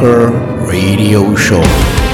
Metal Bunker Radio Show.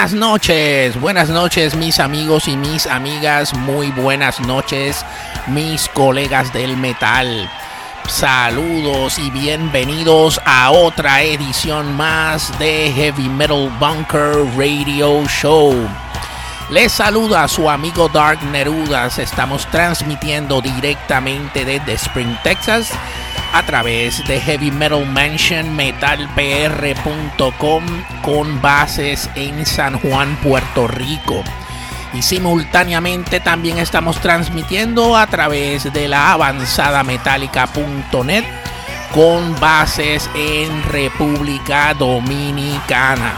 Buenas noches, buenas noches mis amigos y mis amigas, muy buenas noches mis colegas del metal. Saludos y bienvenidos a otra edición más de Heavy Metal Bunker Radio Show. Les saluda a su amigo Dark Nerudas. Estamos transmitiendo directamente desde Spring, Texas, a través de Heavy Metal Mansion metalpr.com con bases en San Juan, Puerto Rico. Y simultáneamente también estamos transmitiendo a través de la avanzadametálica.net con bases en República Dominicana.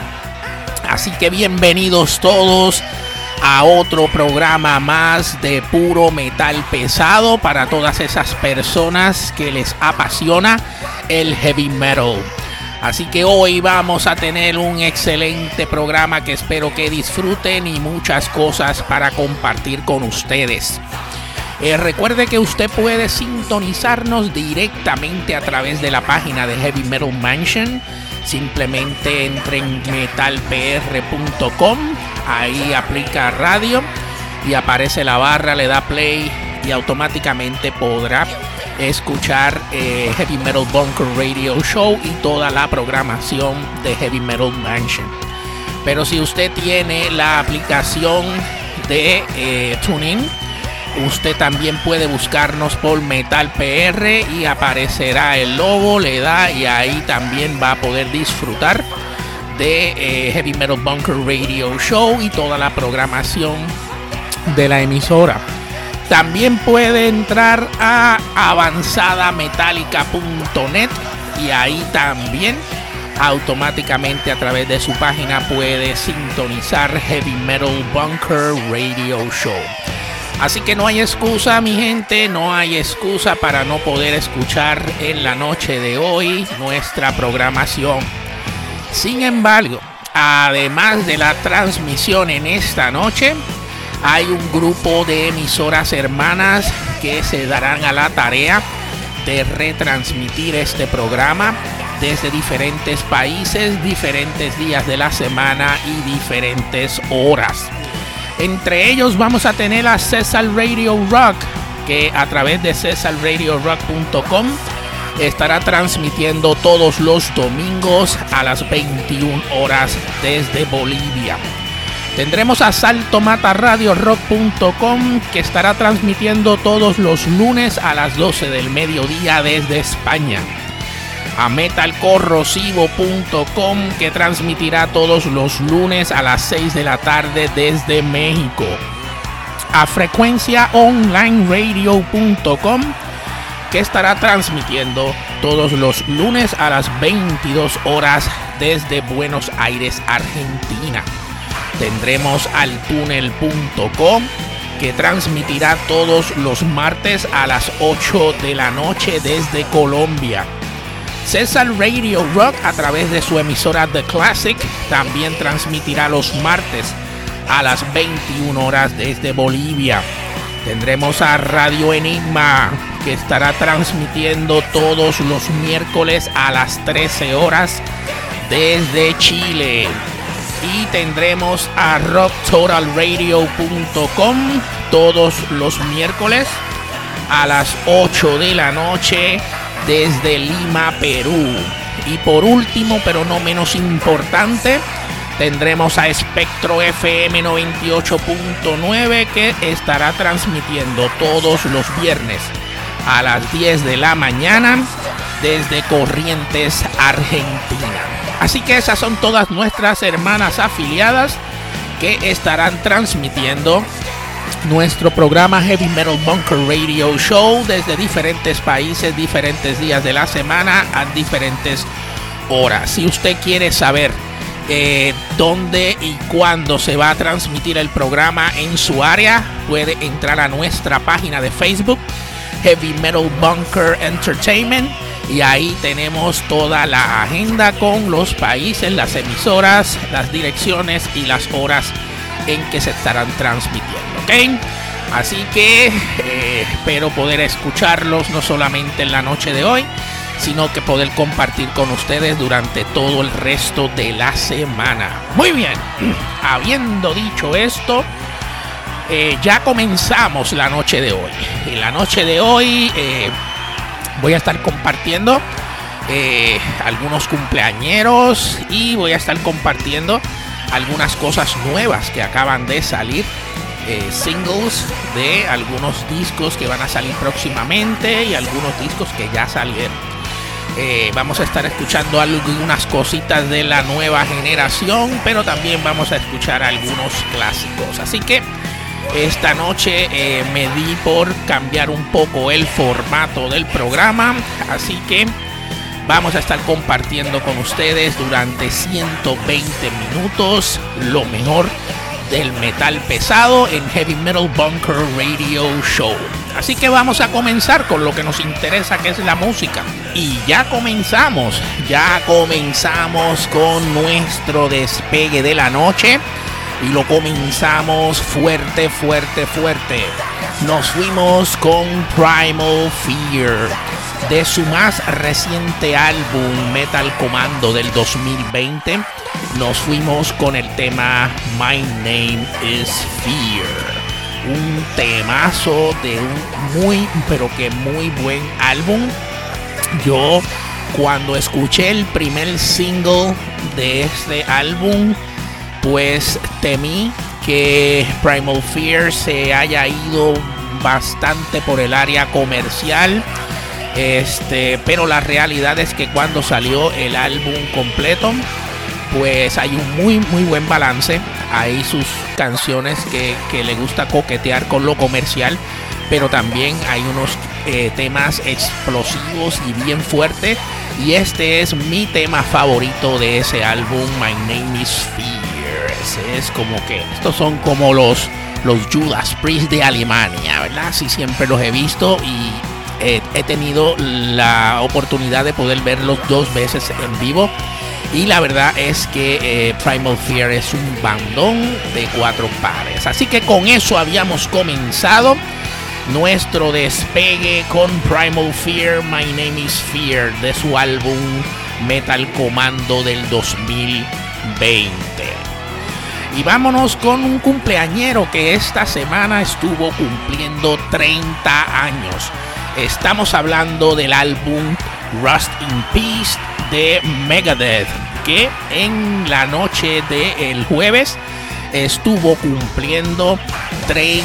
Así que bienvenidos todos a otro programa más de puro metal pesado para todas esas personas que les apasiona el heavy metal. Así que hoy vamos a tener un excelente programa que espero que disfruten y muchas cosas para compartir con ustedes. Eh, recuerde que usted puede sintonizarnos directamente a través de la página de Heavy Metal Mansion. Simplemente entre en metalpr.com, ahí aplica radio y aparece la barra, le da play y automáticamente podrá escuchar eh, Heavy Metal Bunker Radio Show y toda la programación de Heavy Metal Mansion. Pero si usted tiene la aplicación de eh, TuneIn, Usted también puede buscarnos por Metal PR y aparecerá el logo, le da y ahí también va a poder disfrutar de eh, Heavy Metal Bunker Radio Show y toda la programación de la emisora. También puede entrar a avanzadametallica.net y ahí también automáticamente a través de su página puede sintonizar Heavy Metal Bunker Radio Show. Así que no hay excusa, mi gente, no hay excusa para no poder escuchar en la noche de hoy nuestra programación. Sin embargo, además de la transmisión en esta noche, hay un grupo de emisoras hermanas que se darán a la tarea de retransmitir este programa desde diferentes países, diferentes días de la semana y diferentes horas. Entre ellos vamos a tener a Cesar Radio Rock, que a través de cesarradiorock.com estará transmitiendo todos los domingos a las 21 horas desde Bolivia. Tendremos a saltomataradiorock.com que estará transmitiendo todos los lunes a las 12 del mediodía desde España a metalcorrosivo.com que transmitirá todos los lunes a las 6 de la tarde desde México. A frecuenciaonlineradio.com que estará transmitiendo todos los lunes a las 22 horas desde Buenos Aires, Argentina. Tendremos al túnel.com que transmitirá todos los martes a las 8 de la noche desde Colombia. César Radio Rock a través de su emisora The Classic también transmitirá los martes a las 21 horas desde Bolivia. Tendremos a Radio Enigma que estará transmitiendo todos los miércoles a las 13 horas desde Chile. Y tendremos a rocktotalradio.com todos los miércoles a las 8 de la noche desde Lima, Perú. Y por último, pero no menos importante, tendremos a Espectro FM 98.9 que estará transmitiendo todos los viernes a las 10 de la mañana desde Corrientes, Argentina. Así que esas son todas nuestras hermanas afiliadas que estarán transmitiendo nuestro programa Heavy Metal Bunker Radio Show desde diferentes países, diferentes días de la semana, a diferentes horas. Si usted quiere saber eh, dónde y cuándo se va a transmitir el programa en su área, puede entrar a nuestra página de Facebook, Heavy Metal Bunker Entertainment. Y ahí tenemos toda la agenda con los países, las emisoras, las direcciones y las horas en que se estarán transmitiendo. ¿Ok? Así que eh, espero poder escucharlos no solamente en la noche de hoy, sino que poder compartir con ustedes durante todo el resto de la semana. Muy bien, habiendo dicho esto, eh, ya comenzamos la noche de hoy. En la noche de hoy eh, voy a estar compartiendo algunos cumpleañeros y voy a estar compartiendo algunas cosas nuevas que acaban de salir. Eh, singles de algunos discos que van a salir próximamente y algunos discos que ya salieron. Eh, vamos a estar escuchando algunas cositas de la nueva generación, pero también vamos a escuchar algunos clásicos. Así que esta noche eh, me di por cambiar un poco el formato del programa, así que vamos a estar compartiendo con ustedes durante 120 minutos lo mejor del metal pesado en Heavy Metal Bunker Radio Show. Así que vamos a comenzar con lo que nos interesa, que es la música. Y ya comenzamos, ya comenzamos con nuestro despegue de la noche. Y lo comenzamos fuerte, fuerte, fuerte. Nos fuimos con Primal Fear de su más reciente álbum Metal Commando del 2020 nos fuimos con el tema My Name is Fear. Un temazo de un muy, pero que muy buen álbum. Yo cuando escuché el primer single de este álbum, pues temí que Primal Fear se haya ido bastante por el área comercial. Este, pero la realidad es que cuando salió el álbum completo, pues hay un muy muy buen balance. Hay sus canciones que, le gusta coquetear con lo comercial, pero también hay unos eh, temas explosivos y bien fuertes. Y este es mi tema favorito de ese álbum, My Name is Fear. es como que estos son como los, los Judas Priest de Alemania, ¿verdad? Sí, siempre los he visto y he tenido la oportunidad de poder verlos dos veces en vivo y la verdad es que eh, Primal Fear es un bandón de cuatro pares. Así que con eso habíamos comenzado nuestro despegue con Primal Fear, My Name is Fear, de su álbum Metal Commando del 2020. Y vámonos con un cumpleañero que esta semana estuvo cumpliendo 30 años. Estamos hablando del álbum Rust in Peace de Megadeth, que en la noche del jueves estuvo cumpliendo 30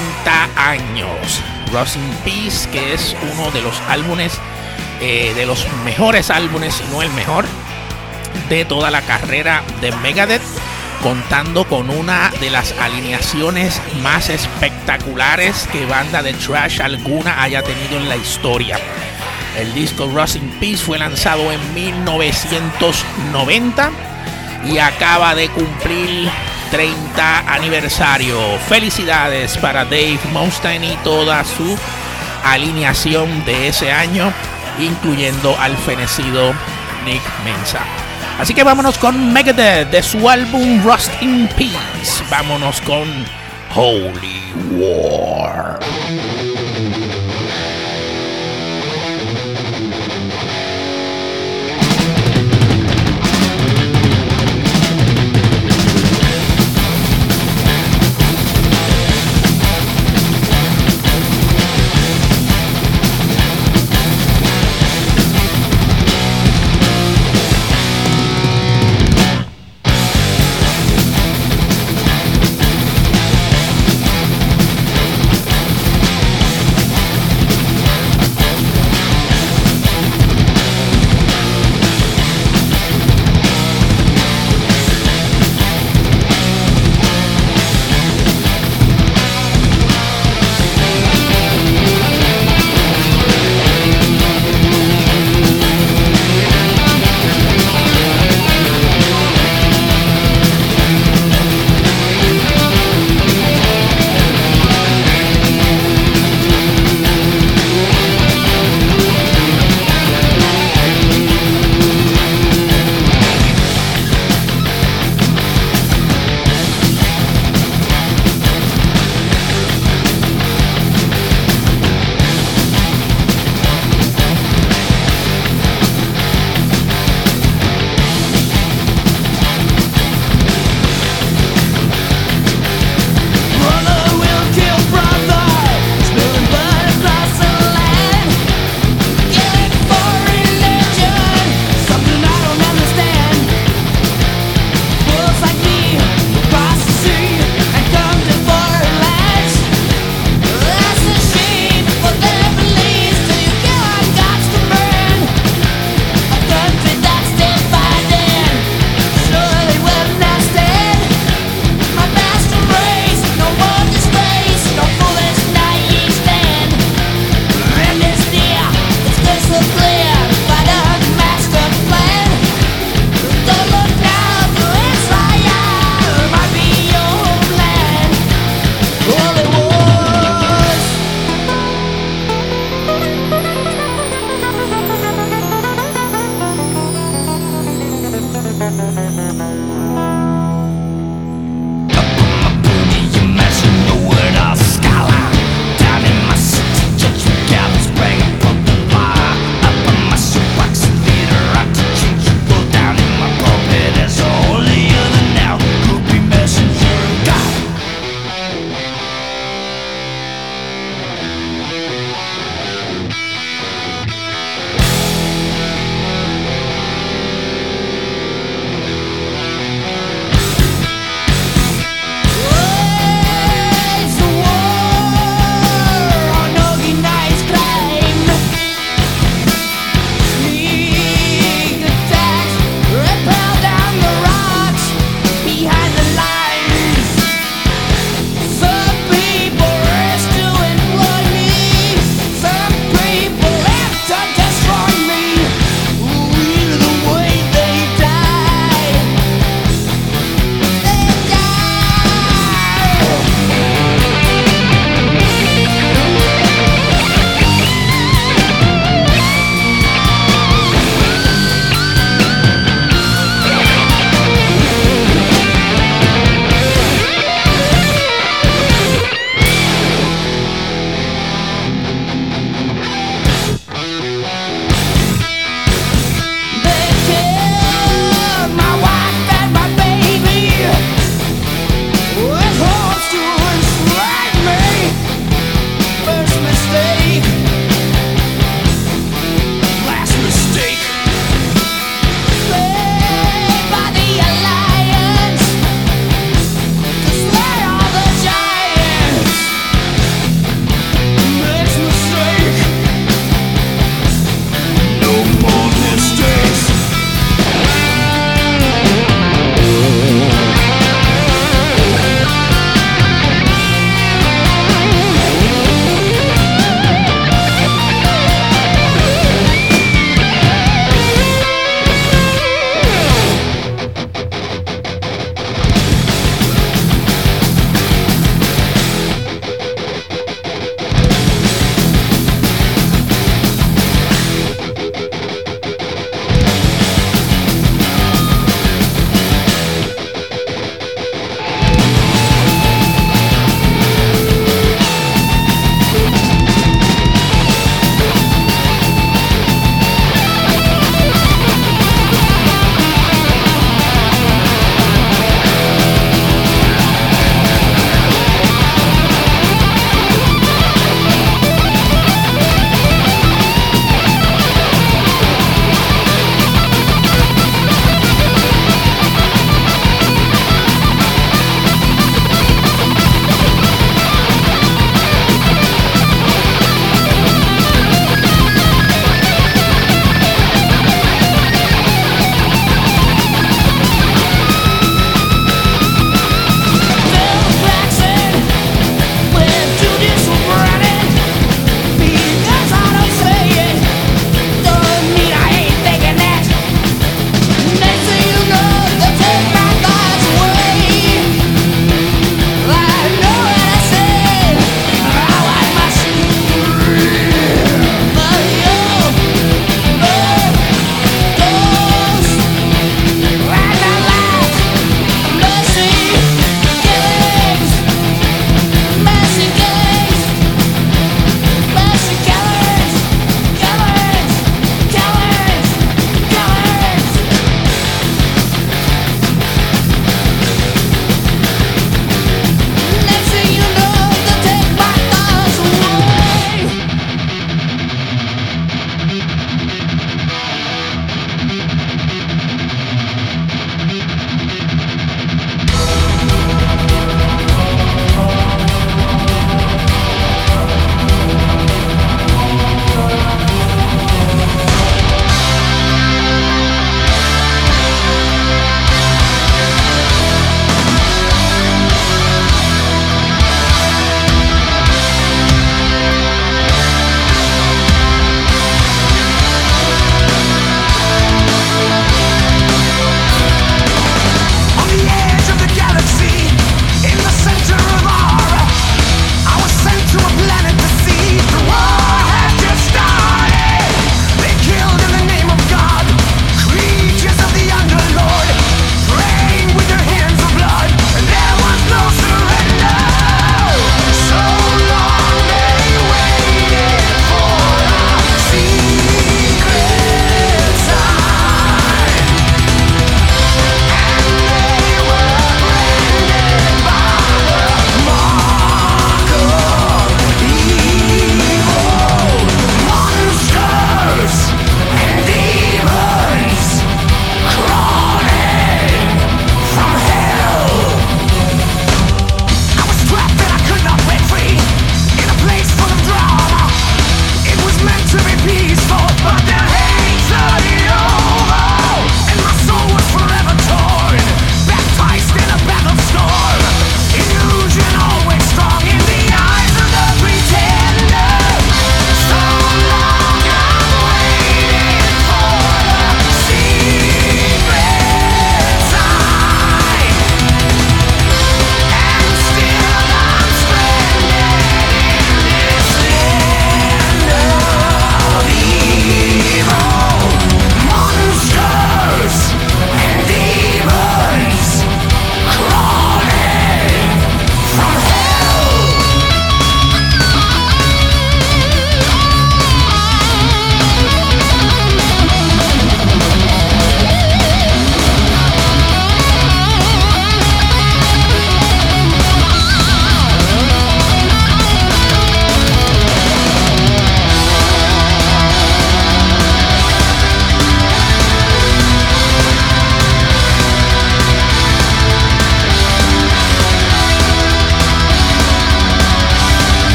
años. Rust Peace, que es uno de los álbumes, eh, de los mejores álbumes, si no el mejor, de toda la carrera de Megadeth, contando con una de las alineaciones más espectaculares que banda de trash alguna haya tenido en la historia. El disco Rust Peace fue lanzado en 1990 y acaba de cumplir 30 aniversario. Felicidades para Dave Mustaine y toda su alineación de ese año, incluyendo al fenecido Nick Mensa. Así que vámonos con Megadeth de su álbum Rust in Peace. Vámonos con Holy War.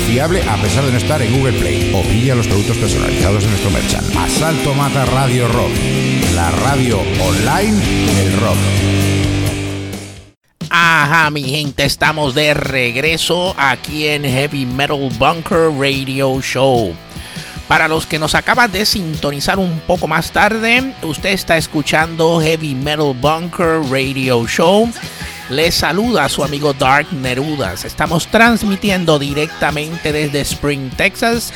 confiable a pesar de no estar en Google Play. O pilla los productos personalizados en nuestro merchant. Asalto Mata Radio Rock, la radio online del rock. Ajá, mi gente, estamos de regreso aquí en Heavy Metal Bunker Radio Show. Para los que nos acaban de sintonizar un poco más tarde, usted está escuchando Heavy Metal Bunker Radio Show. Les saluda su amigo Dark Nerudas. Estamos transmitiendo directamente desde Spring, Texas,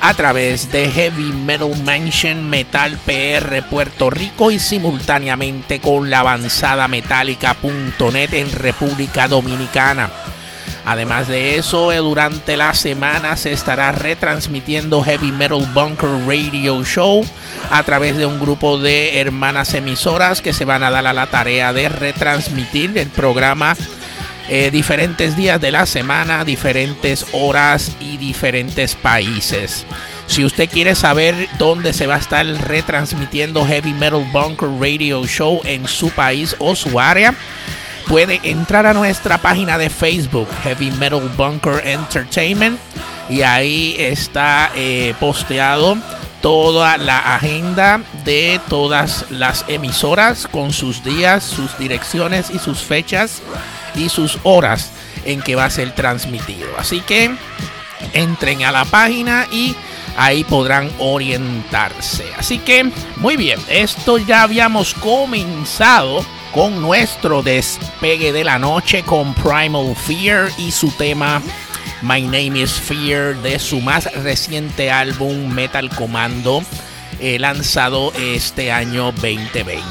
a través de Heavy Metal Mansion Metal PR Puerto Rico y simultáneamente con la avanzada metálica.net en República Dominicana. Además de eso, eh, durante la semana se estará retransmitiendo Heavy Metal Bunker Radio Show a través de un grupo de hermanas emisoras que se van a dar a la tarea de retransmitir el programa eh, diferentes días de la semana, diferentes horas y diferentes países. Si usted quiere saber dónde se va a estar retransmitiendo Heavy Metal Bunker Radio Show en su país o su área, puede entrar a nuestra página de Facebook, Heavy Metal Bunker Entertainment, y ahí está eh, posteado toda la agenda de todas las emisoras con sus días, sus direcciones y sus fechas y sus horas en que va a ser transmitido. Así que entren a la página y ahí podrán orientarse. Así que muy bien, esto ya habíamos comenzado con nuestro despegue de la noche con Primal Fear y su tema My Name is Fear de su más reciente álbum Metal Commando eh, lanzado este año 2020.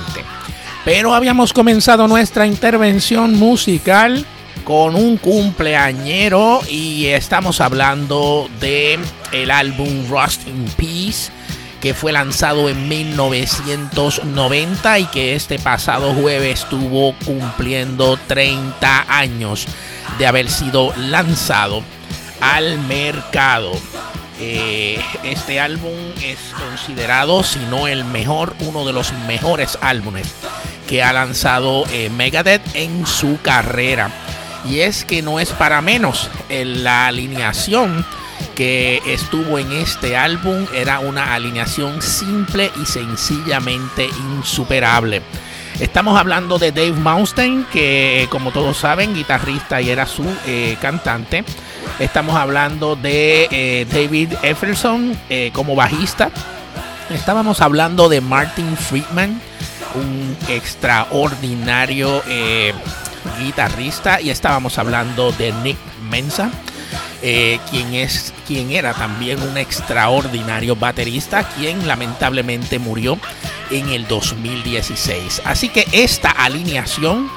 Pero habíamos comenzado nuestra intervención musical con un cumpleañero y estamos hablando de el álbum Rust in Peace que fue lanzado en 1990 y que este pasado jueves estuvo cumpliendo 30 años de haber sido lanzado al mercado. Eh, este álbum es considerado, si no el mejor, uno de los mejores álbumes que ha lanzado eh, Megadeth en su carrera. Y es que no es para menos en la alineación que estuvo en este álbum era una alineación simple y sencillamente insuperable. Estamos hablando de Dave Mustaine, que como todos saben, guitarrista y era su eh, cantante. Estamos hablando de eh, David Efferson eh, como bajista. Estábamos hablando de Martin Friedman, un extraordinario guitarrista. Y estábamos hablando de Nick Mensa eh, quien, es, quien era también un extraordinario baterista, quien lamentablemente murió en el 2016. Así que esta alineación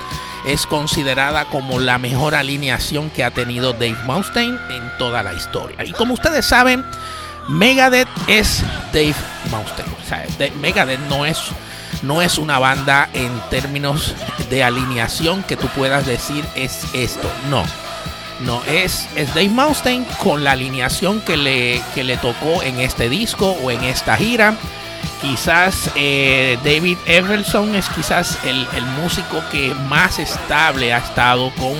es considerada como la mejor alineación que ha tenido Dave Mustaine en toda la historia. Y como ustedes saben, Megadeth es Dave Mustaine. O sea, Megadeth no es, no es una banda en términos de alineación que tú puedas decir es esto. No no, es, es Dave Mustaine con la alineación que le, que le tocó en este disco o en esta gira. Quizás eh, David Everson es quizás el, músico que más estable ha estado con,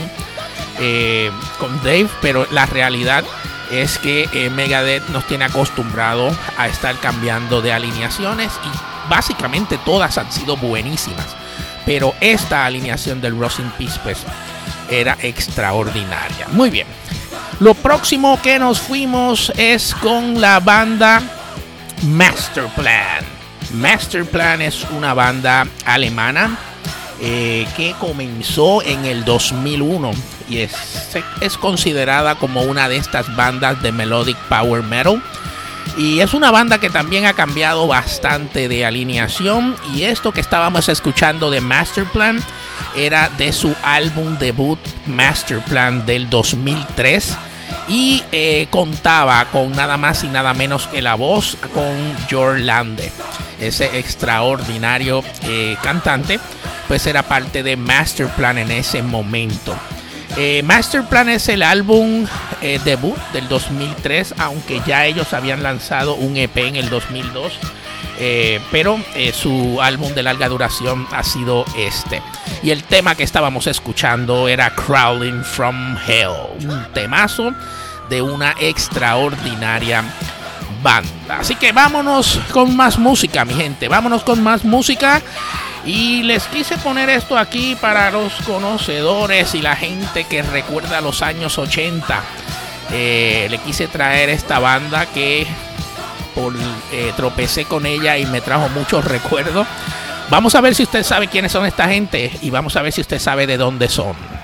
eh, con Dave, pero la realidad es que eh, Megadeth nos tiene acostumbrado a estar cambiando de alineaciones y básicamente todas han sido buenísimas. Pero esta alineación del Rosing Peace pues, era extraordinaria. Muy bien. Lo próximo que nos fuimos es con la banda Masterplan. Masterplan es una banda alemana eh, que comenzó en el 2001 y es, es, considerada como una de estas bandas de melodic power metal. Y es una banda que también ha cambiado bastante de alineación. Y esto que estábamos escuchando de Masterplan era de su álbum debut Masterplan del 2003 y eh, contaba con nada más y nada menos que la voz con George Lande, ese extraordinario eh, cantante, pues era parte de Masterplan en ese momento. Eh, Masterplan es el álbum debut del 2003, aunque ya ellos habían lanzado un EP en el 2002. pero su álbum de larga duración ha sido este. Y el tema que estábamos escuchando era Crawling from Hell, un temazo de una extraordinaria banda. Así que vámonos con más música, mi gente. Vámonos con más música. Y les quise poner esto aquí para los conocedores y la gente que recuerda los años 80. Eh, le quise traer esta banda que por, eh, tropecé con ella y me trajo muchos recuerdos. Vamos a ver si usted sabe quiénes son esta gente y vamos a ver si usted sabe de dónde son.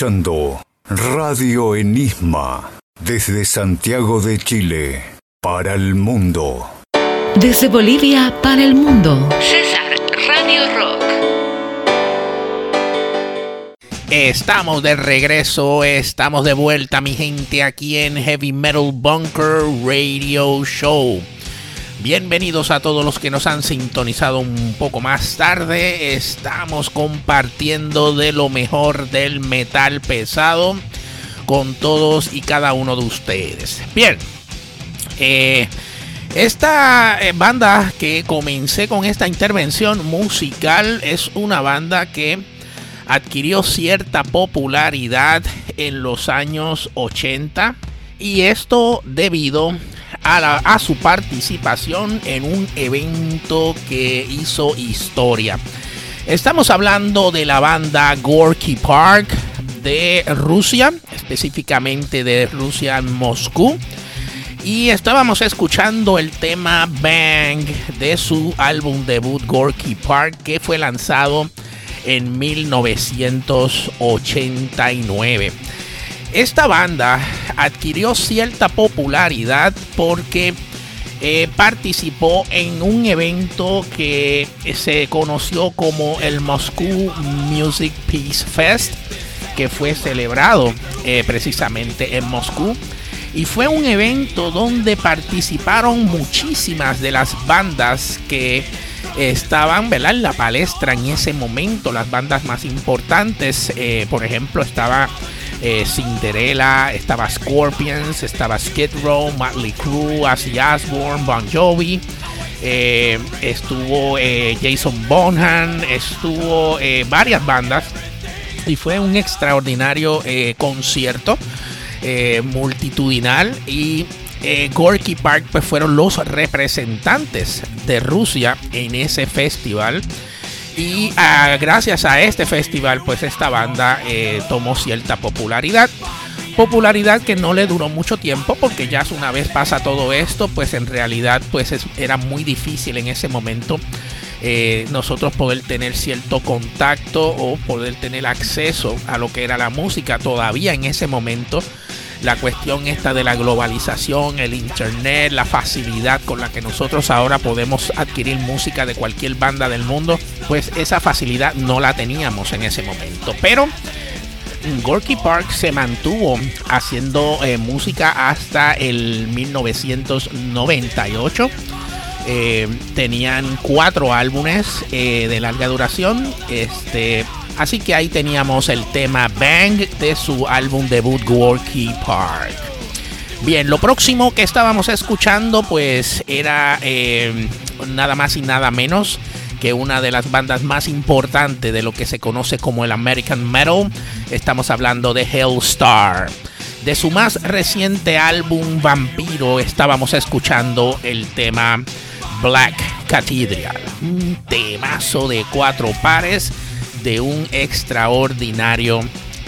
Escuchando Radio Enigma desde Santiago de Chile para el mundo. Desde Bolivia para el mundo. César Radio Rock. Estamos de regreso, estamos de vuelta mi gente aquí en Heavy Metal Bunker Radio Show. Bienvenidos a todos los que nos han sintonizado un poco más tarde. Estamos compartiendo de lo mejor del metal pesado con todos y cada uno de ustedes. Bien, eh, esta eh, banda que comencé con esta intervención musical es una banda que adquirió cierta popularidad en los años 80 y esto debido a, su participación en un evento que hizo historia. Estamos hablando de la banda Gorky Park de Rusia, específicamente de Rusia, Moscú. Y estábamos escuchando el tema Bang de su álbum debut Gorky Park que fue lanzado en 1989. Esta banda adquirió cierta popularidad porque eh, participó en un evento que se conoció como el Moscow Music Peace Fest, que fue celebrado eh, precisamente en Moscú. Y fue un evento donde participaron muchísimas de las bandas que estaban en la palestra en ese momento, las bandas más importantes. Eh, por ejemplo, estaba eh, Cinderella, estaba Scorpions, estaba Skid Row, Motley Crue, Ozzy Osbourne, Bon Jovi. Eh, estuvo eh, Jason Bonham, estuvo varias bandas y fue un extraordinario concierto multitudinal y Gorky Park pues fueron los representantes de Rusia en ese festival y ah, gracias a este festival, pues esta banda eh, tomó cierta popularidad. Popularidad que no le duró mucho tiempo porque ya una vez pasa todo esto, pues en realidad pues era muy difícil en ese momento eh, nosotros poder tener cierto contacto o poder tener acceso a lo que era la música todavía en ese momento la cuestión esta de la globalización, el internet, la facilidad con la que nosotros ahora podemos adquirir música de cualquier banda del mundo, pues esa facilidad no la teníamos en ese momento. Pero Gorky Park se mantuvo haciendo eh, música hasta el 1998. Eh, tenían cuatro álbumes eh, de larga duración. Este, Así que ahí teníamos el tema Bang de su álbum debut Gorky Park. Bien, lo próximo que estábamos escuchando pues era eh, nada más y nada menos que una de las bandas más importantes de lo que se conoce como el American Metal. Estamos hablando de Hellstar. De su más reciente álbum Vampiro estábamos escuchando el tema Black Cathedral. Un temazo de cuatro pares de un extraordinario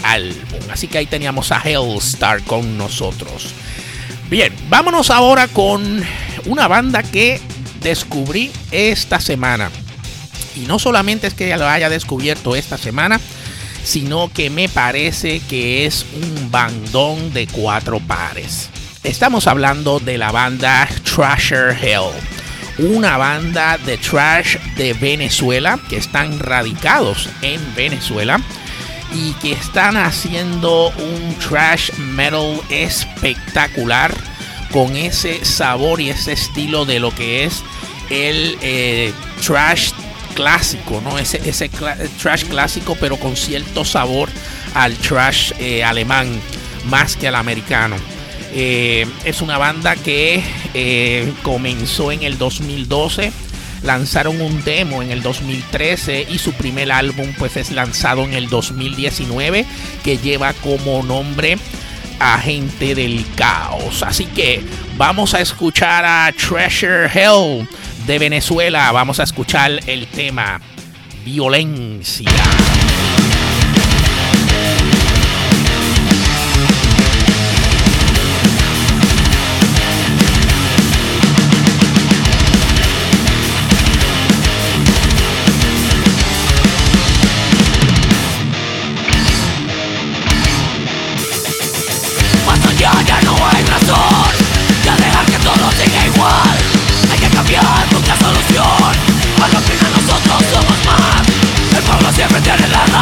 álbum. Así que ahí teníamos a Hellstar con nosotros. Bien, vámonos ahora con una banda que descubrí esta semana. Y no solamente es que lo haya descubierto esta semana, sino que me parece que es un bandón de cuatro pares. Estamos hablando de la banda Trasher Hell una banda de trash de Venezuela que están radicados en Venezuela y que están haciendo un trash metal espectacular con ese sabor y ese estilo de lo que es el eh, trash clásico, ¿no? Ese, ese trash clásico, pero con cierto sabor al trash eh, alemán más que al americano. Eh, es una banda que eh, comenzó en el 2012. Lanzaron un demo en el 2013 y su primer álbum pues es lanzado en el 2019 que lleva como nombre Agente del Caos. Así que vamos a escuchar a Treasure Hell de Venezuela. Vamos a escuchar el tema Violencia.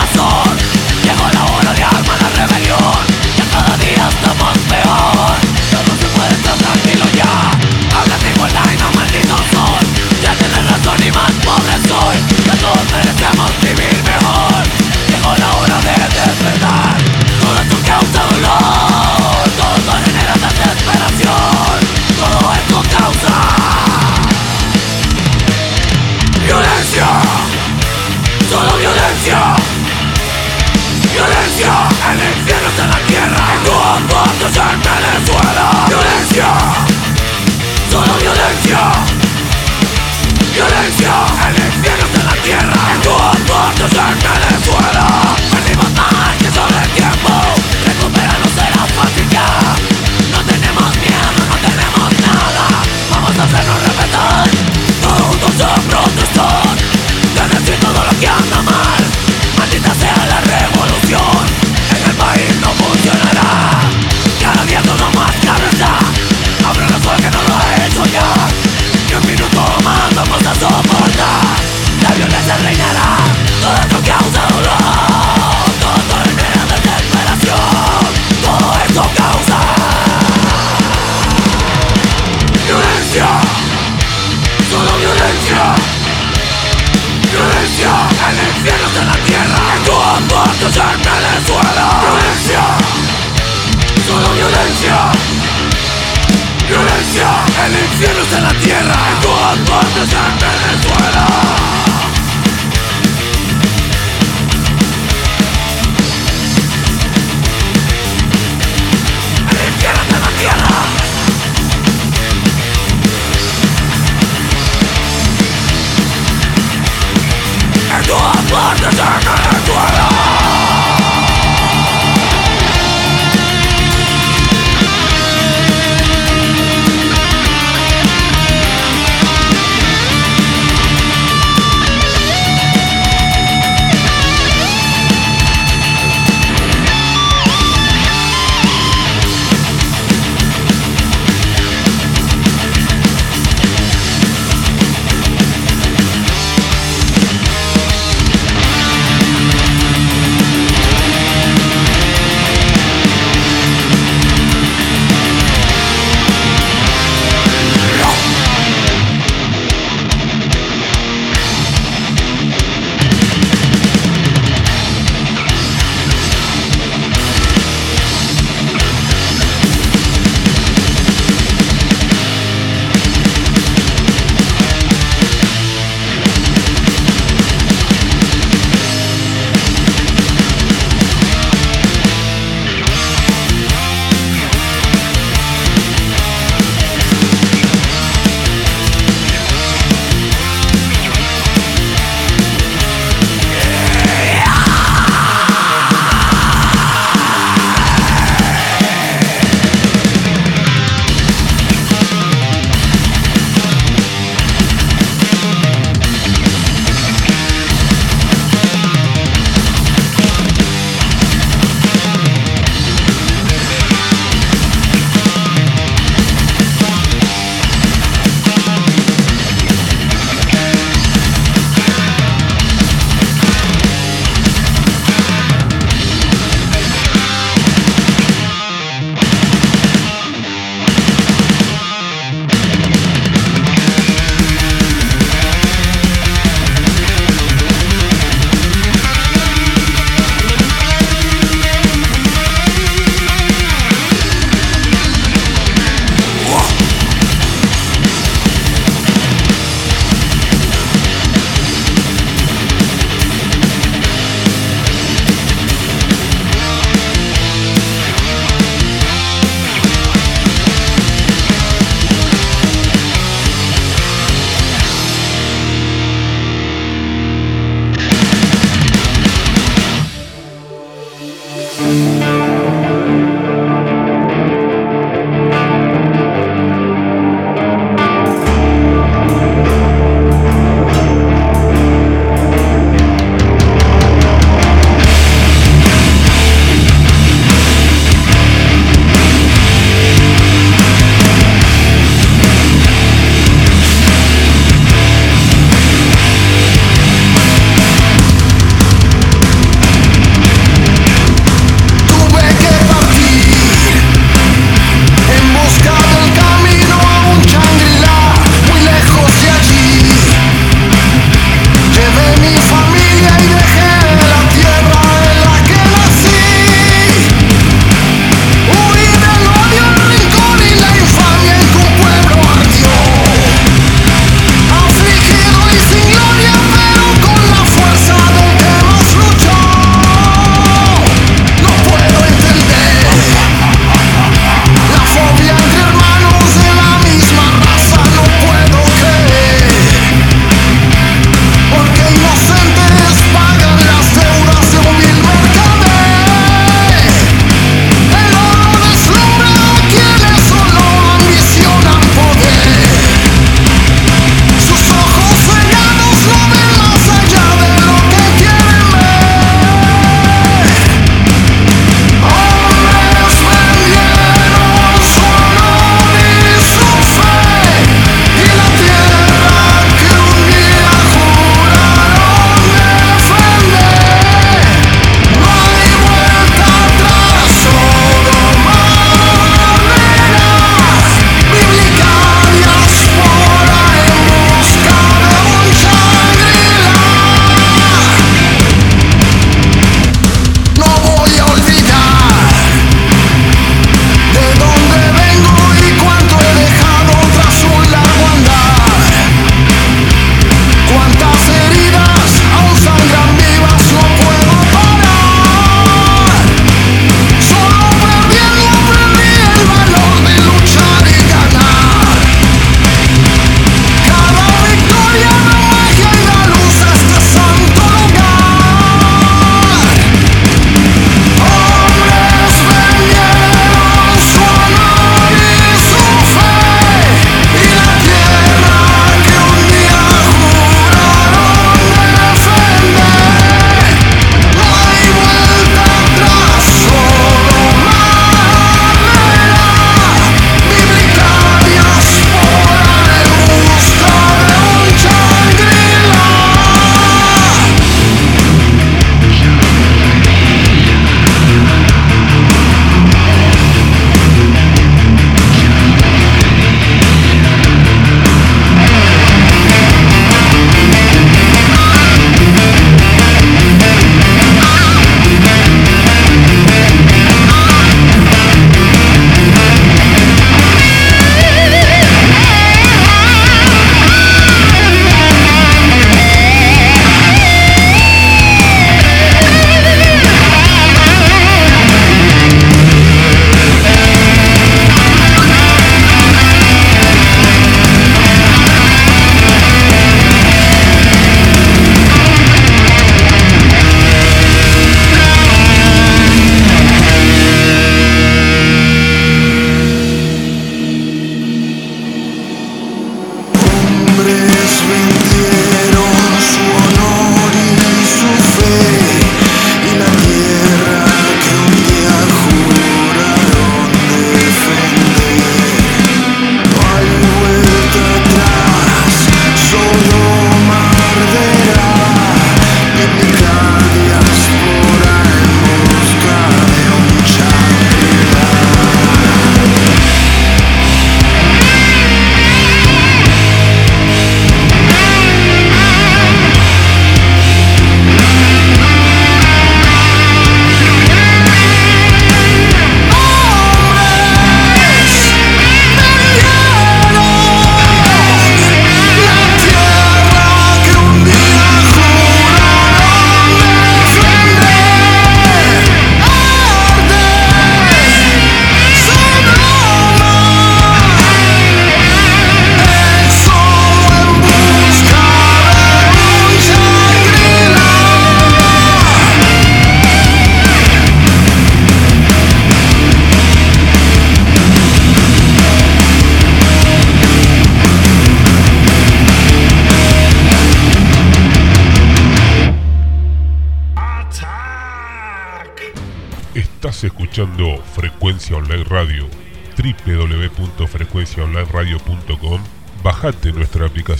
そう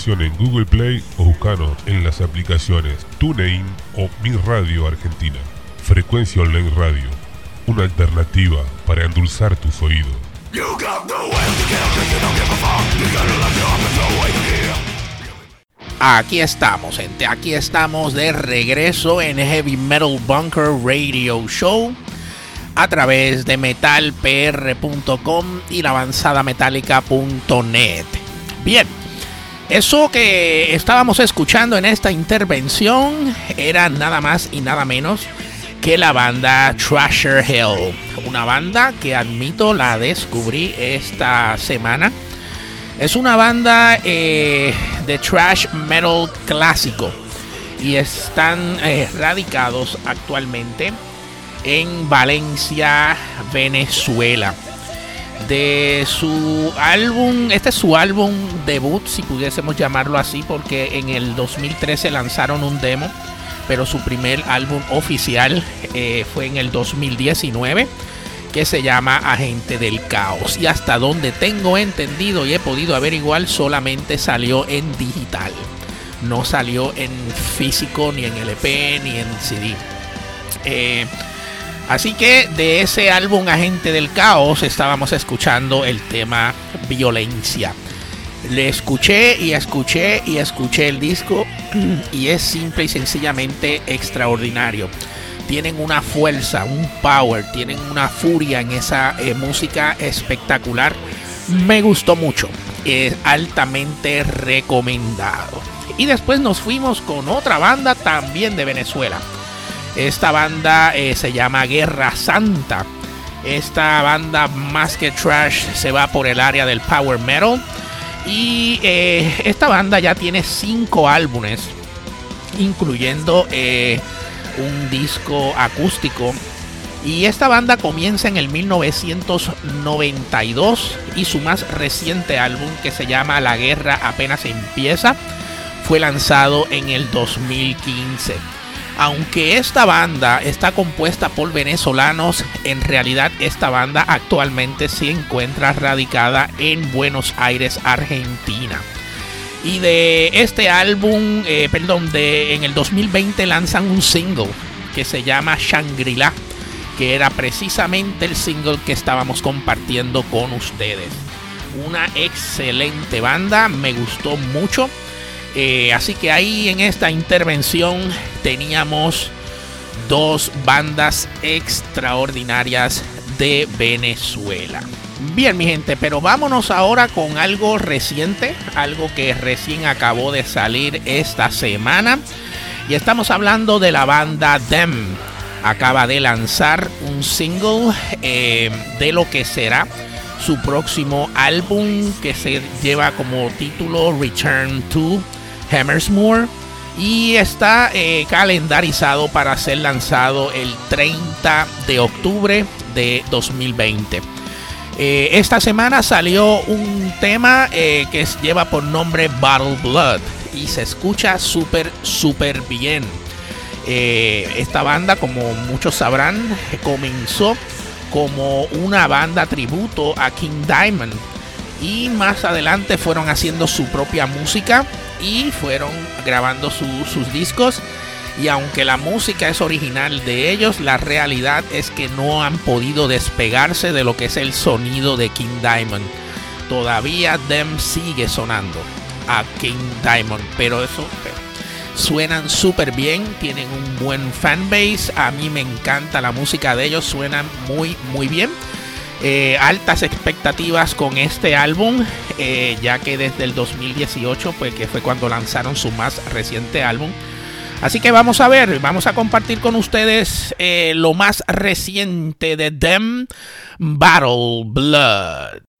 en Google Play o buscanos en las aplicaciones TuneIn o Mi Radio Argentina. Frecuencia Online Radio, una alternativa para endulzar tus oídos. Aquí estamos, gente. Aquí estamos de regreso en Heavy Metal Bunker Radio Show a través de metalpr.com y la avanzada metálica.net. Bien, eso que estábamos escuchando en esta intervención era nada más y nada menos que la banda Trasher Hill, una banda que admito la descubrí esta semana. Es una banda eh, de trash metal clásico y están eh, radicados actualmente en Valencia, Venezuela. De su álbum, este es su álbum debut, si pudiésemos llamarlo así, porque en el 2013 lanzaron un demo, pero su primer álbum oficial eh, fue en el 2019 que se llama Agente del Caos. Y hasta donde tengo entendido y he podido averiguar, solamente salió en digital. No salió en físico, ni en LP, ni en CD. Eh, Así que de ese álbum Agente del Caos estábamos escuchando el tema Violencia. Le escuché y escuché y escuché el disco y es simple y sencillamente extraordinario. Tienen una fuerza, un power, tienen una furia en esa eh, música espectacular. Me gustó mucho. Es altamente recomendado. Y después nos fuimos con otra banda también de Venezuela esta banda eh, se llama Guerra Santa. Esta banda más que trash se va por el área del power metal. Y eh, esta banda ya tiene cinco álbumes, incluyendo eh, un disco acústico. Y esta banda comienza en el 1992 y su más reciente álbum que se llama La Guerra apenas empieza fue lanzado en el 2015. Aunque esta banda está compuesta por venezolanos, en realidad esta banda actualmente se encuentra radicada en Buenos Aires, Argentina. Y de este álbum, eh, perdón, de, en el 2020 lanzan un single que se llama Shangri-La, que era precisamente el single que estábamos compartiendo con ustedes. Una excelente banda, me gustó mucho. Eh, así que ahí en esta intervención teníamos dos bandas extraordinarias de Venezuela. Bien, mi gente, pero vámonos ahora con algo reciente, algo que recién acabó de salir esta semana. Y estamos hablando de la banda Dem. Acaba de lanzar un single eh, de lo que será su próximo álbum que se lleva como título Return to Hammersmore y está eh, calendarizado para ser lanzado el 30 de octubre de 2020. Eh, esta semana salió un tema eh, que lleva por nombre Battle Blood y se escucha súper, súper bien. Esta banda, como muchos sabrán, comenzó como una banda tributo a King Diamond y más adelante fueron haciendo su propia música y fueron grabando sus discos y aunque la música es original de ellos, la realidad es que no han podido despegarse de lo que es el sonido de King Diamond. Todavía Them sigue sonando a King Diamond, pero eso suenan súper bien, tienen un buen fanbase, a mí me encanta la música de ellos, suenan muy muy bien. Eh, altas expectativas con este álbum, eh, ya que desde el 2018, pues que fue cuando lanzaron su más reciente álbum, Así que vamos a ver, vamos a compartir con ustedes eh, lo más reciente de Them Battle Blood.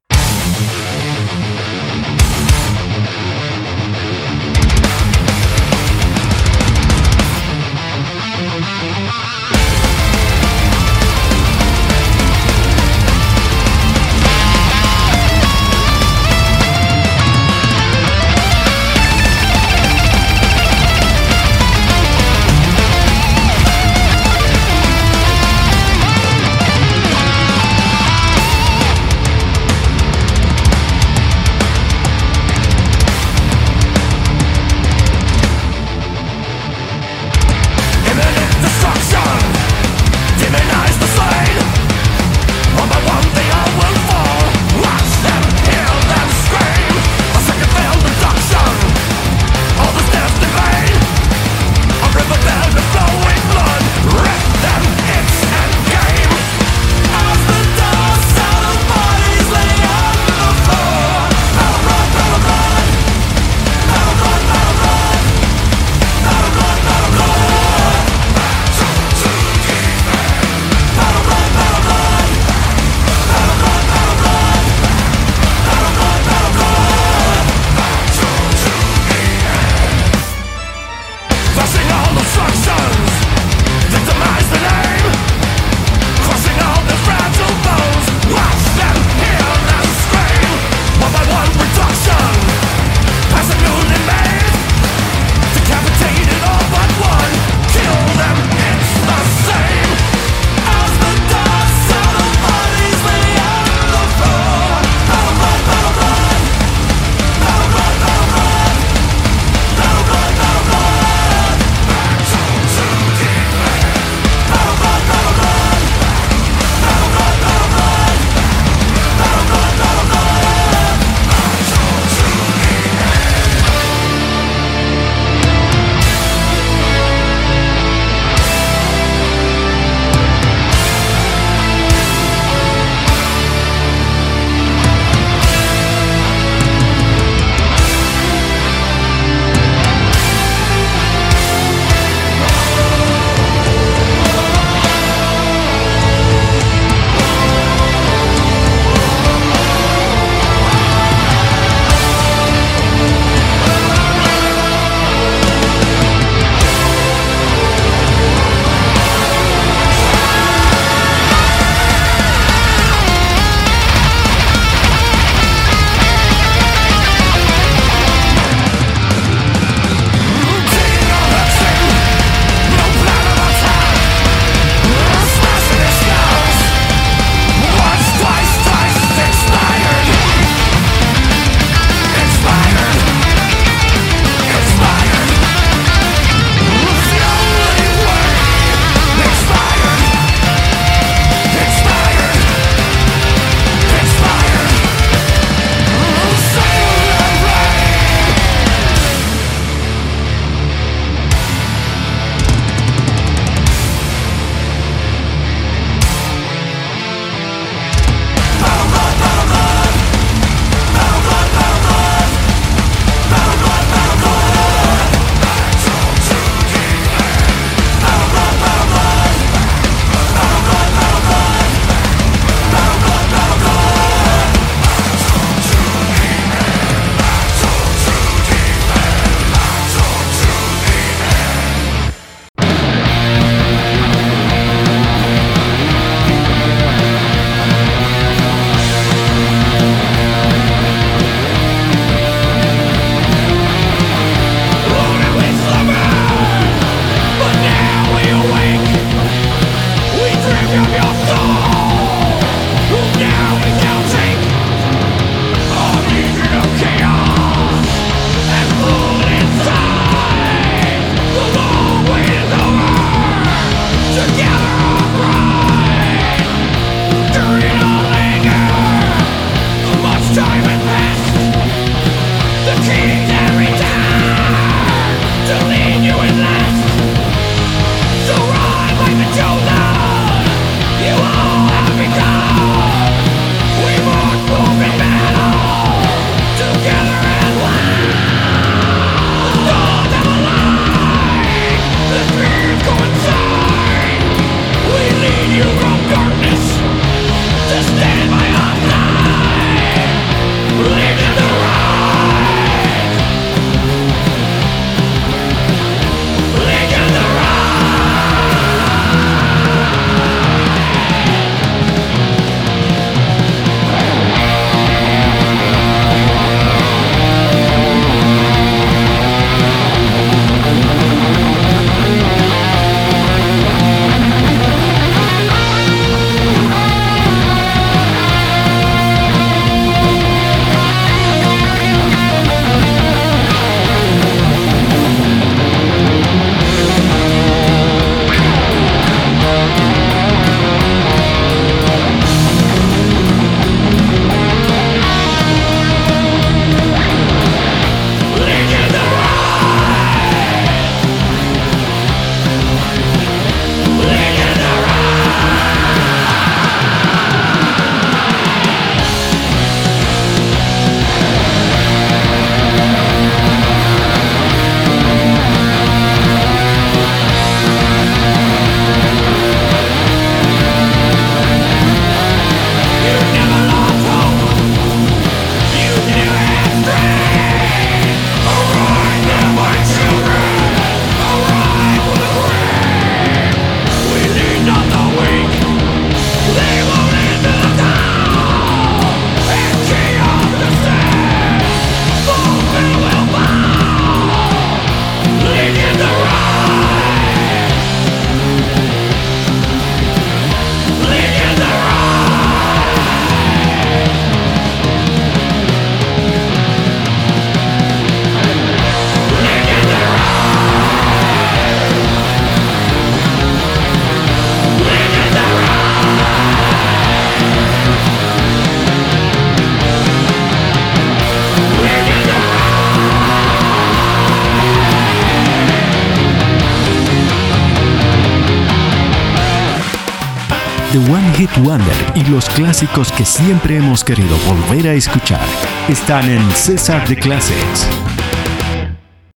Clásicos que siempre hemos querido volver a escuchar están en César de Classics.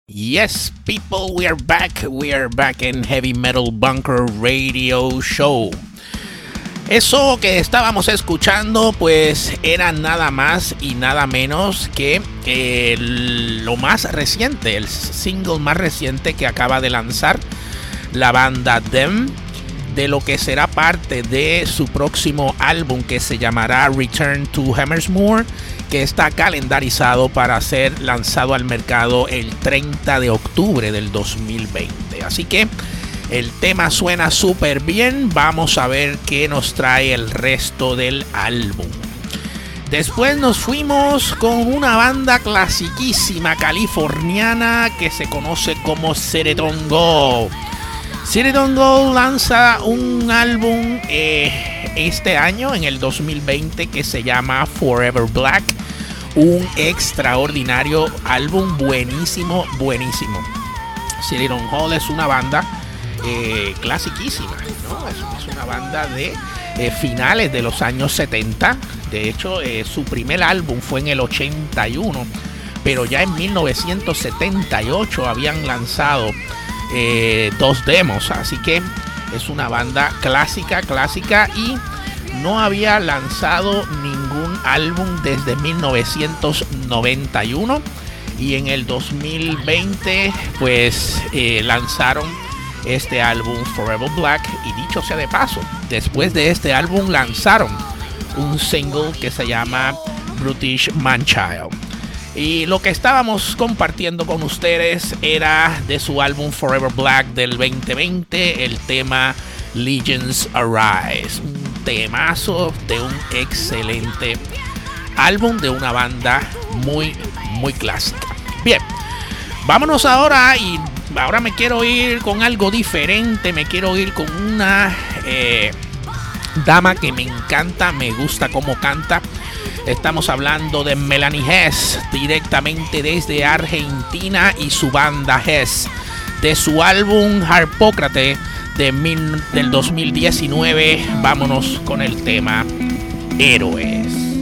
Yes, people, we are back. We are back in Heavy Metal Bunker Radio Show. Eso que estábamos escuchando pues era nada más y nada menos que lo más reciente, el single más reciente que acaba de lanzar la banda Dem de lo que será parte de su próximo álbum que se llamará Return to Hammersmoor que está calendarizado para ser lanzado al mercado el 30 de octubre del 2020. Así que el tema suena súper bien. Vamos a ver qué nos trae el resto del álbum. Después nos fuimos con una banda clasiquísima californiana que se conoce como Cereton Go. Cereton Go lanza un álbum eh, este año, en el 2020, que se llama Forever Black. Un extraordinario álbum, buenísimo, buenísimo. Cereton Hall es una banda eh, clasiquísima. Es, una banda de finales de los años 70. De hecho, eh, su primer álbum fue en el 81. Pero ya en 1978 habían lanzado eh, dos demos. Así que es una banda clásica, clásica. Y no había lanzado ningún álbum desde 1991 y en el 2020 pues lanzaron este álbum Forever Black y dicho sea de paso, después de este álbum lanzaron un single que se llama British Manchild. Y lo que estábamos compartiendo con ustedes era de su álbum Forever Black del 2020, el tema Legends Arise. Un temazo de un excelente álbum de una banda muy, muy clásica. Bien, vámonos ahora y ahora me quiero ir con algo diferente, me quiero ir con una eh, dama que me encanta, me gusta cómo canta. Estamos hablando de Melanie Hess, directamente desde Argentina y su banda Hess, de su álbum Harpócrate de del 2019. Vámonos con el tema Héroes.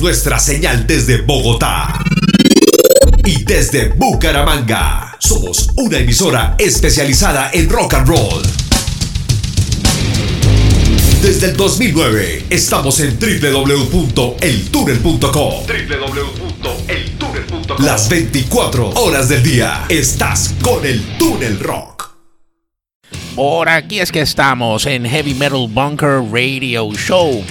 Nuestra señal desde Bogotá y desde Bucaramanga. Somos una emisora especializada en rock and roll. Desde el 2009 estamos en www.eltunnel.com. www.eltunnel.com. Las 24 horas del día estás con el Túnel Rock. Por aquí es que estamos en Heavy Metal Bunker Radio Show.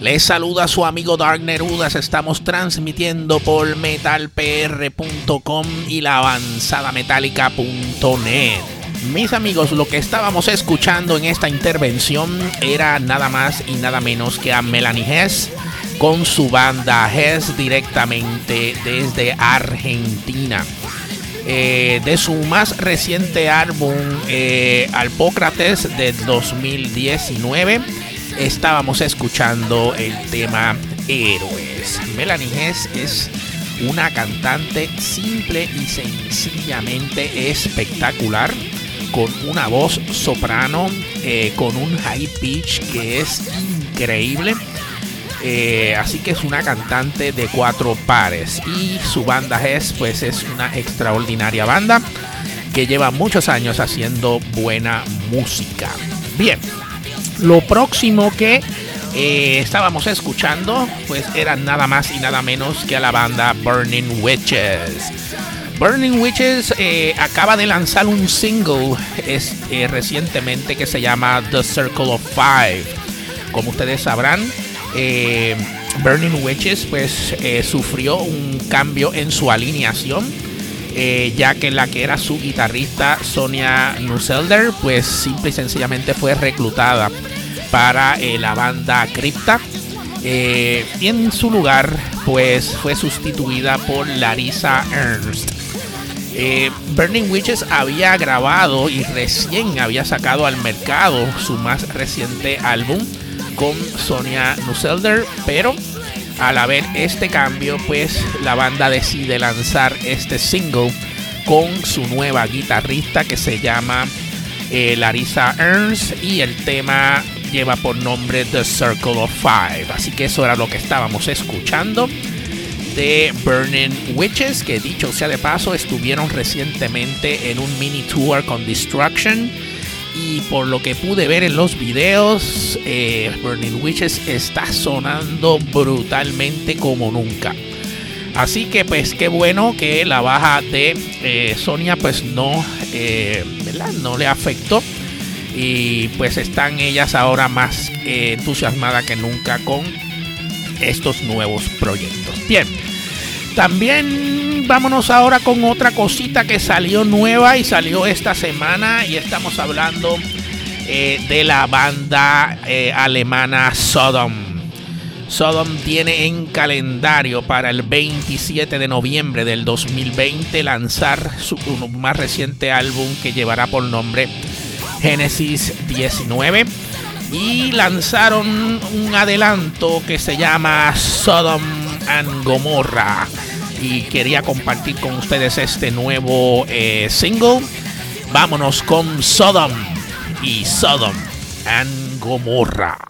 Les saluda su amigo Dark Nerudas. Estamos transmitiendo por metalpr.com y la avanzadametálica.net. Mis amigos, lo que estábamos escuchando en esta intervención era nada más y nada menos que a Melanie Hess con su banda Hess directamente desde Argentina. Eh, de su más reciente álbum eh, Alpócrates de 2019 estábamos escuchando el tema Héroes. Melanie Hess es una cantante simple y sencillamente espectacular con una voz soprano, eh, con un high pitch que es increíble. Eh, así que es una cantante de cuatro pares y su banda es pues es una extraordinaria banda que lleva muchos años haciendo buena música. Bien, lo próximo que eh, estábamos escuchando pues era nada más y nada menos que a la banda Burning Witches. Burning Witches eh, acaba de lanzar un single es, eh, recientemente que se llama The Circle of Five. Como ustedes sabrán, eh, Burning Witches pues sufrió un cambio en su alineación. Ya que la que era su guitarrista Sonia Nuselder pues simple y sencillamente fue reclutada para la banda Crypta. Y en su lugar pues fue sustituida por Larissa Ernst. Eh, Burning Witches había grabado y recién había sacado al mercado su más reciente álbum con Sonia Nuselder, pero al haber este cambio, pues la banda decide lanzar este single con su nueva guitarrista que se llama eh, Larissa Ernst y el tema lleva por nombre The Circle of Five. Así que eso era lo que estábamos escuchando de Burning Witches, que dicho sea de paso, estuvieron recientemente en un mini tour con Destruction. Y por lo que pude ver en los videos, eh, Burning Witches está sonando brutalmente como nunca. Así que pues qué bueno que la baja de eh, Sonia pues no, eh, no le afectó. Y pues están ellas ahora más entusiasmadas que nunca con estos nuevos proyectos. Bien, también vámonos ahora con otra cosita que salió nueva y salió esta semana y estamos hablando eh, de la banda eh, alemana Sodom. Sodom tiene en calendario para el 27 de noviembre del 2020 lanzar su más reciente álbum que llevará por nombre Genesis 19 y lanzaron un adelanto que se llama Sodom and Gomorra y quería compartir con ustedes este nuevo eh, single. Vámonos con Sodom y Sodom and Gomorra.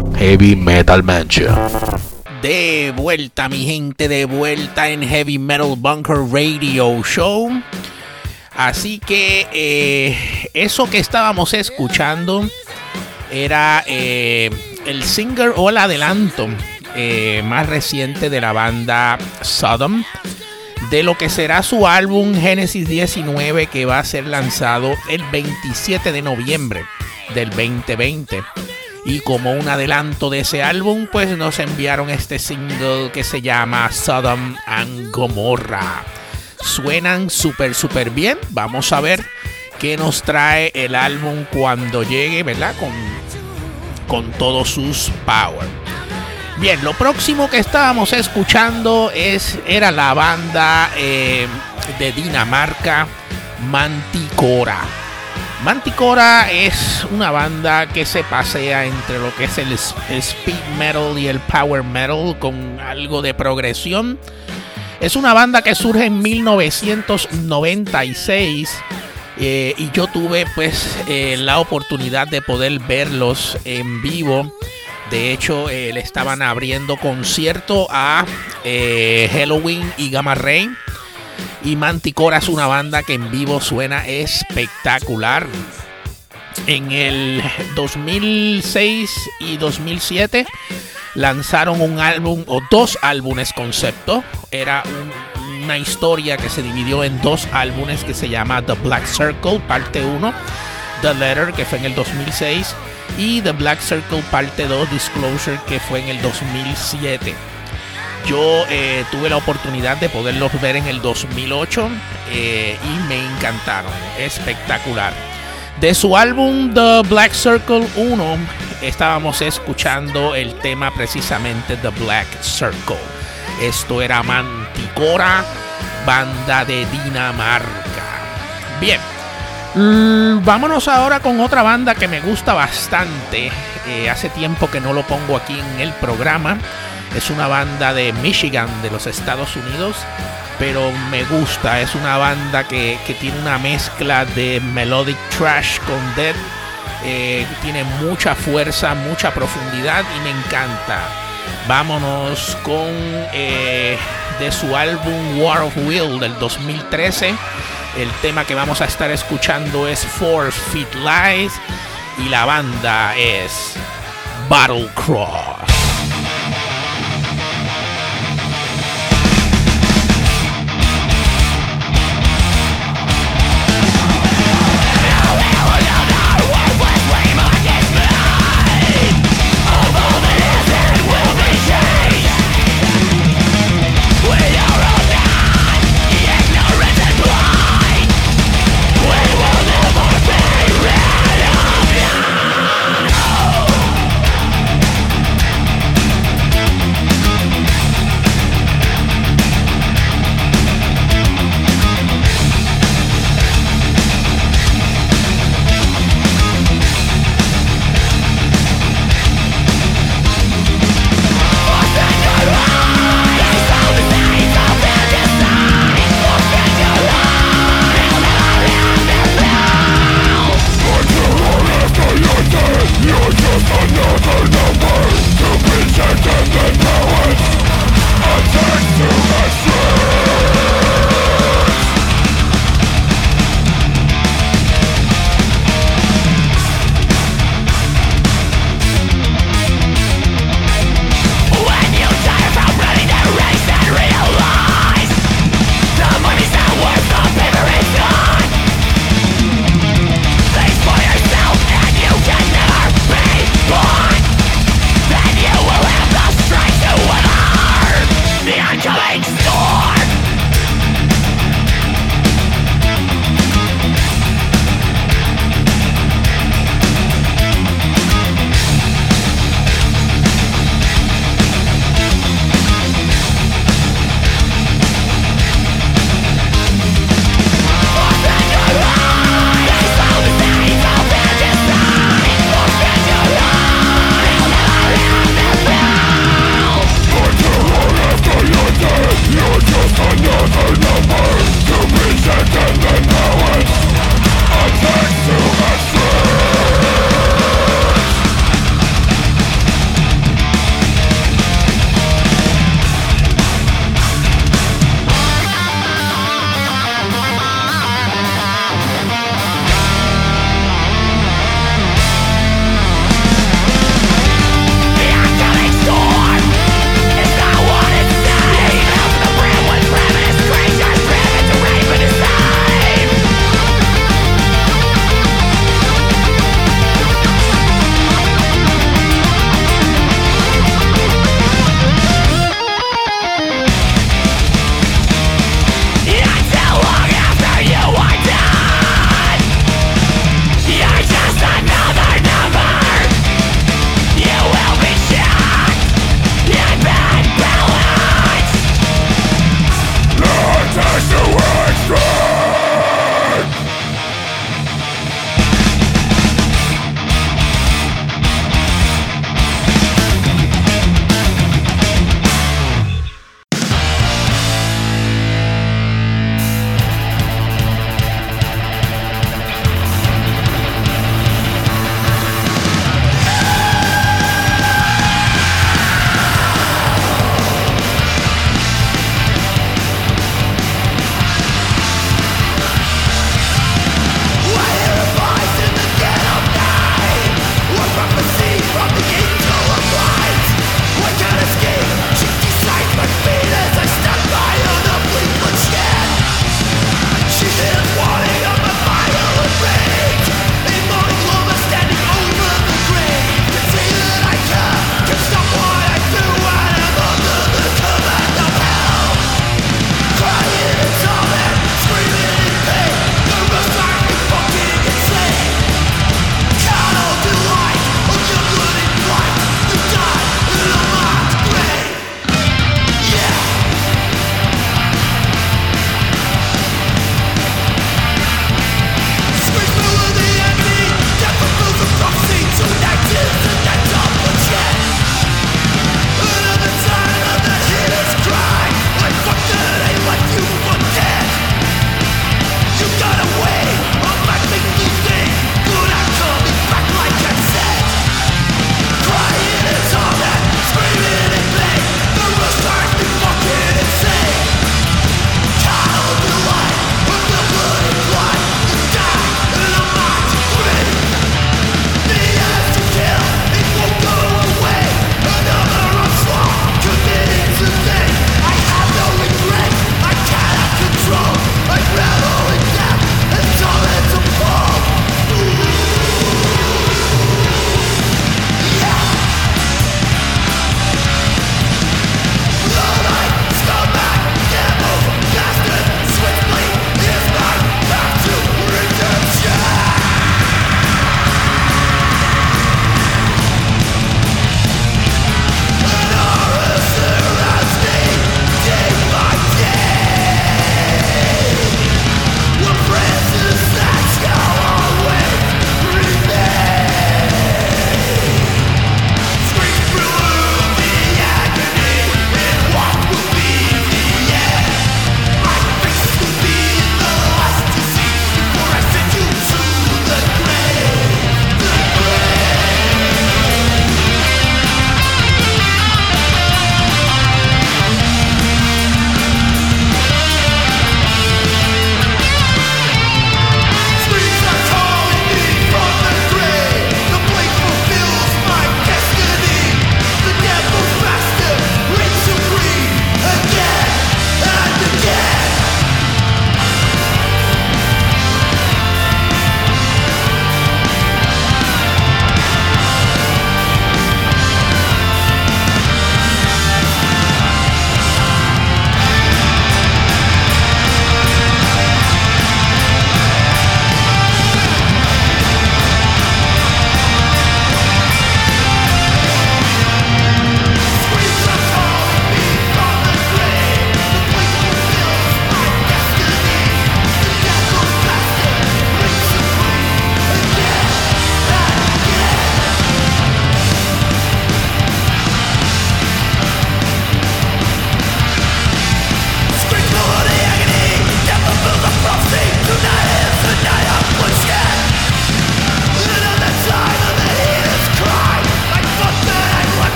Heavy Metal Mancha. De vuelta, mi gente, de vuelta en Heavy Metal Bunker Radio Show. Así que eh, eso que estábamos escuchando era eh, el single o el adelanto eh, más reciente de la banda Sodom de lo que será su álbum Genesis 19 que va a ser lanzado el 27 de noviembre del 2020. Y como un adelanto de ese álbum, pues nos enviaron este single que se llama Sodom and Gomorrah. Suenan súper, súper bien. Vamos a ver qué nos trae el álbum cuando llegue, ¿verdad? Con, con todos sus power. Bien, lo próximo que estábamos escuchando es, era la banda eh, de Dinamarca, Manticora. Manticora es una banda que se pasea entre lo que es el speed metal y el power metal con algo de progresión. Es una banda que surge en 1996 eh, y yo tuve pues eh, la oportunidad de poder verlos en vivo de hecho, eh, le estaban abriendo concierto a Halloween y Gamma Ray. Y Manticora es una banda que en vivo suena espectacular. En el 2006 y 2007 lanzaron un álbum o dos álbumes concepto. Era una historia que se dividió en dos álbumes que se llama The Black Circle, parte 1, The Letter, que fue en el 2006 y The Black Circle parte 2 Disclosure que fue en el 2007. Yo eh, tuve la oportunidad de poderlos ver en el 2008 eh, y me encantaron, espectacular. De su álbum The Black Circle 1 estábamos escuchando el tema precisamente The Black Circle. Esto era Manticora, banda de Dinamarca. Bien, Mm, vámonos ahora con otra banda que me gusta bastante. Eh, hace tiempo que no lo pongo aquí en el programa. Es una banda de Michigan, de los Estados Unidos. Pero me gusta. Es una banda que, tiene una mezcla de melodic trash con death. Eh, tiene mucha fuerza, mucha profundidad y me encanta. Vámonos con eh, de su álbum War of Will del 2013. El tema que vamos a estar escuchando es Four Feet Lies y la banda es Battle Cross.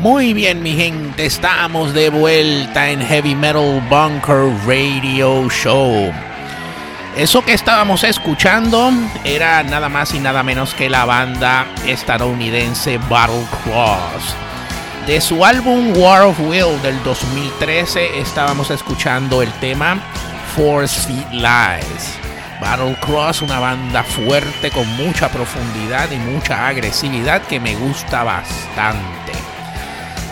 Muy bien, mi gente, estamos de vuelta en Heavy Metal Bunker Radio Show. Eso que estábamos escuchando era nada más y nada menos que la banda estadounidense Battle Cross. De su álbum War of Will del 2013 estábamos escuchando el tema Force Feet Lies. Battle Cross, una banda fuerte con mucha profundidad y mucha agresividad que me gusta bastante.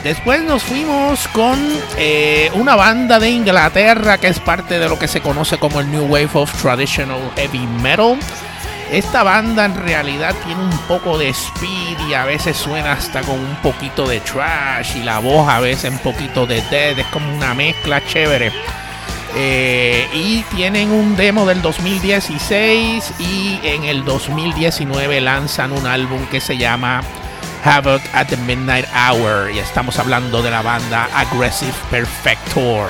Después nos fuimos con eh, una banda de Inglaterra que es parte de lo que se conoce como el New Wave of Traditional Heavy Metal. Esta banda en realidad tiene un poco de speed y a veces suena hasta con un poquito de trash y la voz a veces un poquito de dead, es como una mezcla chévere. Eh, y tienen un demo del 2016 y en el 2019 lanzan un álbum que se llama Havoc at the Midnight Hour y estamos hablando de la banda Aggressive Perfector.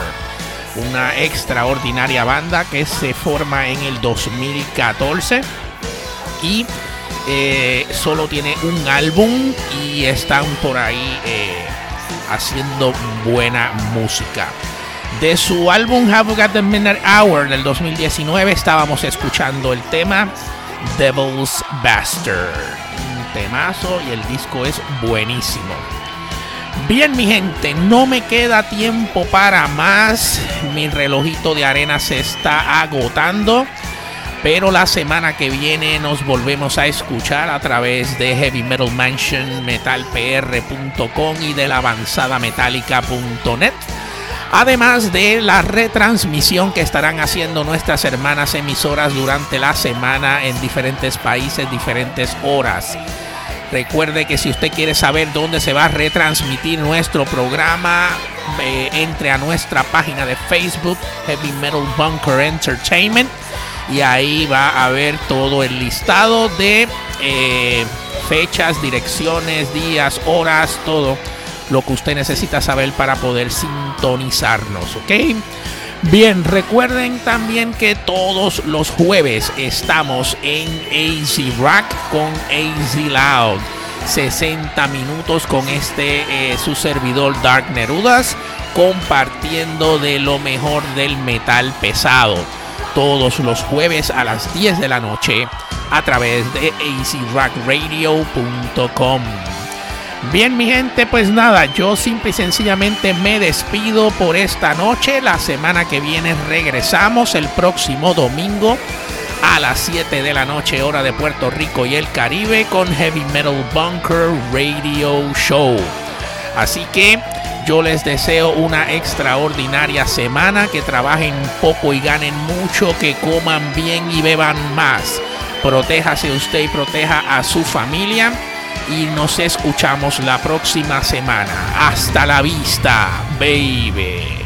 Una extraordinaria banda que se forma en el 2014 y eh, solo tiene un álbum y están por ahí eh, haciendo buena música. De su álbum Havoc at the Midnight Hour del 2019 estábamos escuchando el tema Devil's Bastard y el disco es buenísimo. Bien mi gente, no me queda tiempo para más. Mi relojito de arena se está agotando. Pero la semana que viene nos volvemos a escuchar a través de Heavy Metal Mansion, metalpr.com y de la avanzada metálica.net. Además de la retransmisión que estarán haciendo nuestras hermanas emisoras durante la semana en diferentes países, diferentes horas. Recuerde que si usted quiere saber dónde se va a retransmitir nuestro programa, entre a nuestra página de Facebook, Heavy Metal Bunker Entertainment, y ahí va a ver todo el listado de eh, fechas, direcciones, días, horas, todo lo que usted necesita saber para poder sintonizarnos, ¿ok? Bien, recuerden también que todos los jueves estamos en AZ Rock con AZ Loud. 60 minutos con este eh, su servidor Dark Nerudas compartiendo de lo mejor del metal pesado todos los jueves a las 10 de la noche a través de azrockradio.com. Bien, mi gente, pues nada, yo simple y sencillamente me despido por esta noche. La semana que viene regresamos el próximo domingo a las 7 de la noche, hora de Puerto Rico y el Caribe, con Heavy Metal Bunker Radio Show. Así que yo les deseo una extraordinaria semana, que trabajen poco y ganen mucho, que coman bien y beban más. Protéjase usted y proteja a su familia y nos escuchamos la próxima semana. Hasta la vista, baby.